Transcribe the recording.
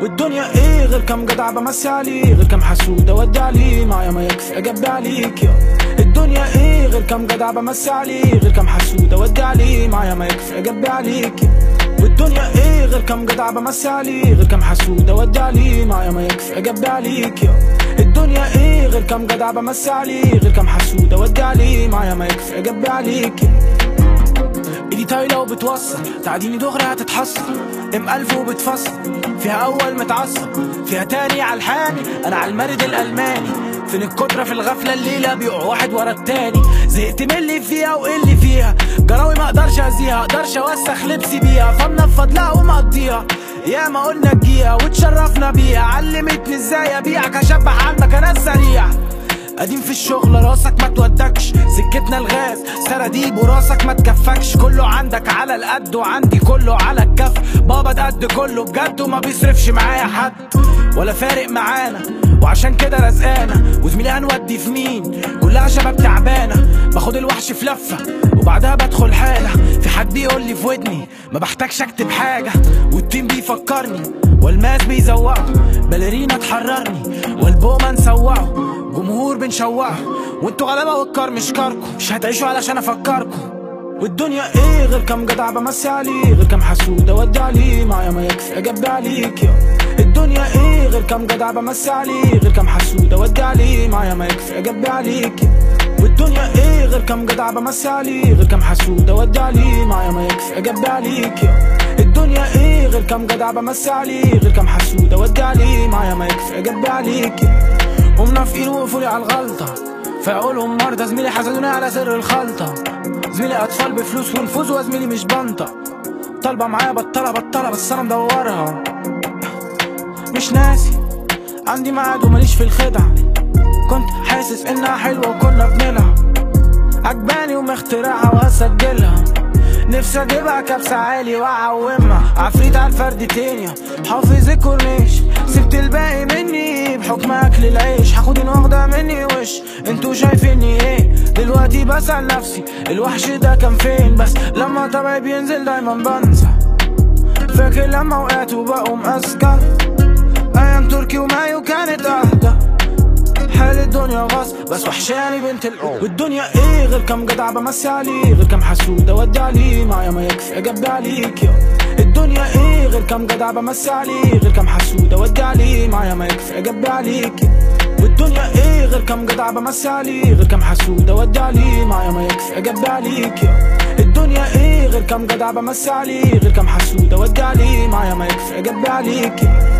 والدنيا إيه غير كم جدع بمسي عليه غير كم حسود اودي عليه معايا ما يكفي اجب عليك يا. الدنيا إيه غير كم جدع بمسي عليه غير كم حسود اودي عليه معايا ما يكفي اجب عليك يا. والدنيا إيه غير كم جدع بمسي عليه غير كم حسود اودي عليه معايا ما يكفي اجب عليك يا. الدنيا إيه غير كم جدع بمسي عليه غير كم حسود اودي عليه معايا ما يكفي اجب عليك يا. ايدي طايلة وبتوصل تعديني دغري هتتحصل. ام ألف وبتفصل فيها أول متعصب فيها تاني على الحاني. أنا على المارد الألماني. فين الكترة في الغفلة الليلة؟ بيقع واحد ورا التاني. زهقت من اللي فيها واللي فيها. جراوي ما أقدرش ازيها أقدرش أوسخ لبسي بيها. فمنفض لا ومقضيها يا ما قلنا تجيها وتشرفنا بيها. علمتني إزاي أبيعك اشبح عنك أنا السريع قديم في الشغل راسك ما تودكش. الغاز سراديب وراسك ما تكفكش. كله عندك على القد وعندي كله على الكف. بابا ده قد كله بجد وما بيصرفش معايا حد. ولا فارق معانا. وعشان كده رزقانة وزميلي هنودي في مين؟ كلها شباب تعبانة. باخد الوحش في لفة. وبعدها بدخل حالة. في حد يقول لي في ودني ما بحتاجش اكتب حاجة. والتيم بيفكرني. والماس بيزوقه. باليرينا تحررني. والبومة نسوقه. جمهور بنشوقه. وانتوا غلابة والكار مش كاركو. مش هتعيشوا علشان افكركم والدنيا إيه غير كم جدع بمسي عليه؟ غير كم حسود أودي عليه؟ معايا ما يكفي اجب عليك يا الدنيا إيه غير كم جدع بمسي عليه؟ غير كم حسود أودي عليه؟ معايا ما يكفي اجب عليك يا والدنيا إيه غير كم جدع بمسي عليه؟ غير كم حسود أودي عليه؟ معايا ما يكفي اجب عليك يا الدنيا إيه غير كم جدع بمسي عليه؟ غير كم حسود أودي عليه؟ معايا ما يكفي اجب عليك يا ومنافقين وقفولي على الغلطة. فيقولهم مرضى زميلي حسدوني على سر الخلطة. زميلي أطفال بفلوس ونفوذ وزميلي مش بنطة. طالبة معايا بطلة بطلة بس أنا مدورها مش ناسي عندي ميعاد وماليش في الخدع كنت حاسس إنها حلوة وكنا بنلعب. عجباني ومخترعها وهسجلها. نفسي اجيبها كبسة عالي واعومها. عفريت على الفرد تانية حافظ الكورنيش. سبت الباقي مني بحكم أكل العيش. هاخد الواخدة مني وش؟ أنتوا شايفيني إيه؟ دلوقتي بسأل نفسي الوحش ده كان فين؟ بس لما طبعي بينزل دايما بنسى. فاكر لما وقعت وبقوم اذكى أيام تركي ومايو كانت حال الدنيا غصب بس وحشاني بنت الأم والدنيا إيه غير كم جدع بمسي عليه غير كم حسود اودي عليه معايا ما يكفي اجب عليك يا الدنيا إيه غير كم جدع بمسي عليه غير كم حسود اودي عليه معايا ما يكفي اجب عليك يا والدنيا إيه غير كم جدع بمسي عليه غير كم حسود اودي عليه معايا ما يكفي اجب عليك يا الدنيا إيه غير كم جدع بمسي عليه غير كم حسود اودي عليه معايا ما يكفي اجب عليك يا